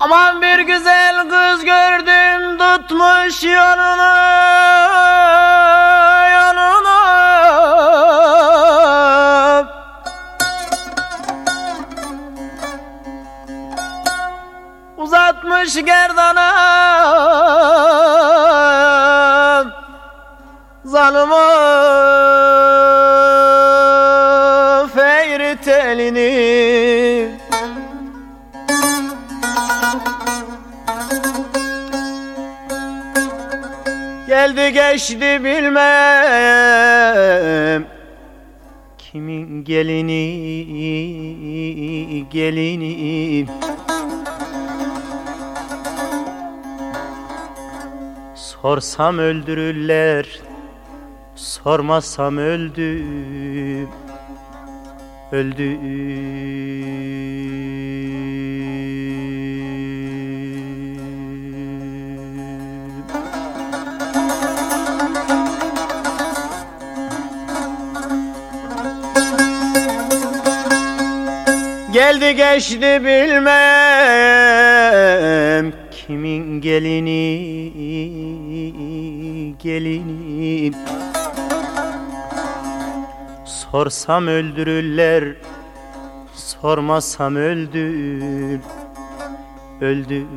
Aman bir güzel kız gördüm tutmuş yolunu. Uzatmış gerdana Zalımı feyri telini. Geldi geçti bilmem Kimin gelini gelini Sorsam öldürürler Sormazsam öldüm Öldüm Geldi geçti bilmem kimin gelini gelini? Sorsam öldürürler sormazsam öldüm öldüm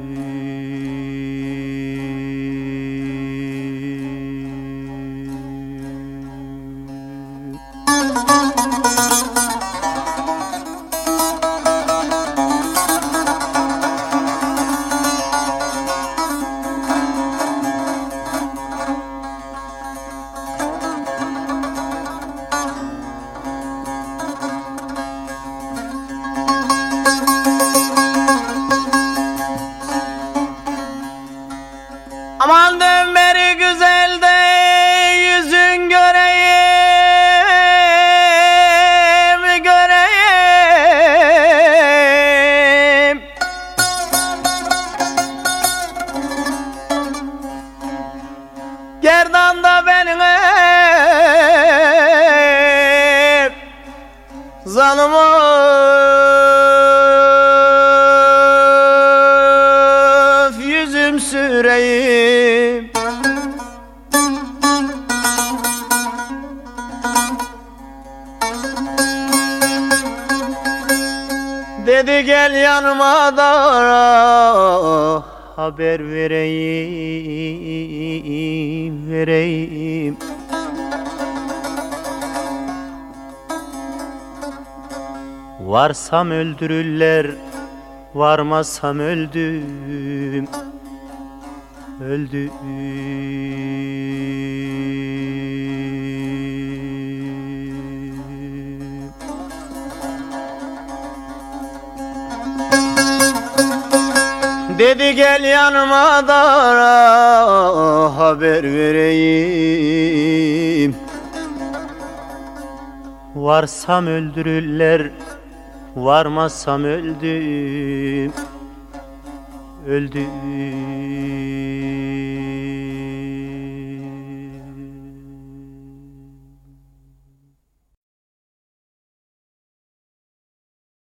Zalımı yüzüm süreyim. Dedi gel yanıma da haber vereyim vereyim Varsam öldürürler Varmazsam öldüm Öldüm. Dedi gel yanıma da haber vereyim. Varsam öldürürler Varmazsam öldüm Öldüm.